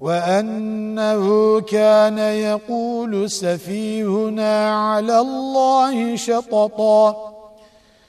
وأنه كان يقول سفيهنا على الله شططا.